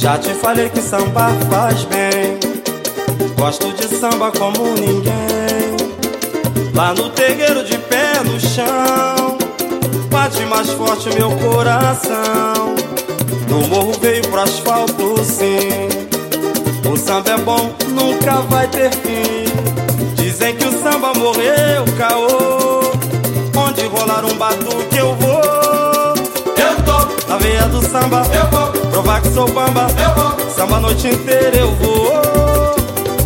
Já te falei que samba faz bem. Gosto de samba como ninguém. Lá no terreiro de pé no chão, bate mais forte meu coração. No morro veio pro asfalto, sim. O samba é bom, nunca vai ter fim. Dizem que o samba morreu, caô. Onde rolar um batuque eu vou. Eu tô na veia do samba, eu vou provar que sou bamba. Eu vou samba a noite inteira eu vou.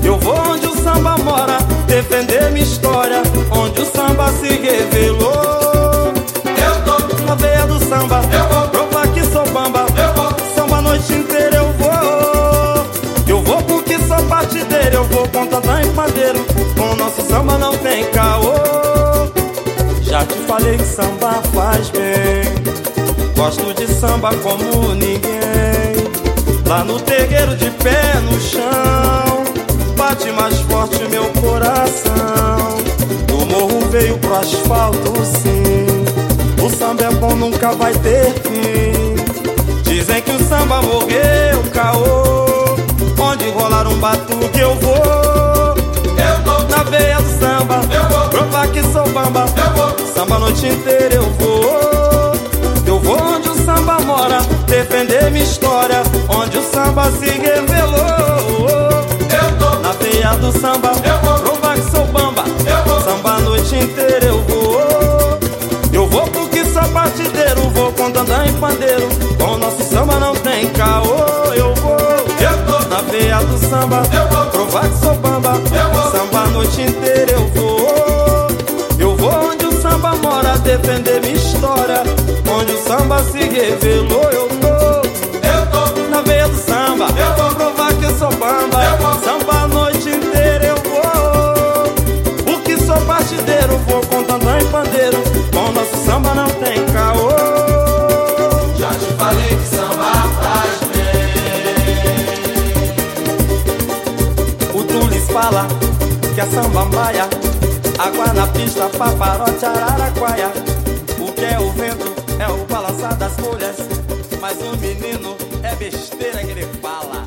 Eu vou onde o samba mora, defender minha história, onde o samba se revelou. Eu tô na veia do samba, eu vou provar que sou bamba. Eu vou samba a noite inteira eu vou. Eu vou porque sou partideiro, eu vou com tanta madeiro. Com o nosso samba não tem caô. Já te falei que samba faz bem. Samba como ninguém. Lá no terreiro de pé no chão bate mais forte meu coração. Do morro veio pro asfalto, sim. O samba é bom, nunca vai ter fim. Dizem que o samba morreu, caô. Onde rolar um batuque eu vou. Eu vou na veia do samba. Eu vou provar que sou bamba. Eu vou samba a noite inteira eu vou. Defender minha história, onde o samba se revelou veia do samba, eu vou provar que sou bamba. Eu vou samba a noite inteira eu vou. Eu vou porque sou partideiro, vou com tandã e pandeiro. Com nosso samba não tem caô, eu vou. Eu vou na veia do samba, eu vou provar que sou bamba. Eu vou samba a noite inteira eu vou. Eu vou onde o samba mora, defender minha história. Onde o samba se revelou, partideiro, vou com tantã e pandeiro. Com nosso samba não tem caô. Já te falei que samba faz bem. O Tulis fala que é samba maia. Água na pista, paparote, araraquaia. O que é o vento é o balançar das folhas. Mas o menino é besteira que ele fala.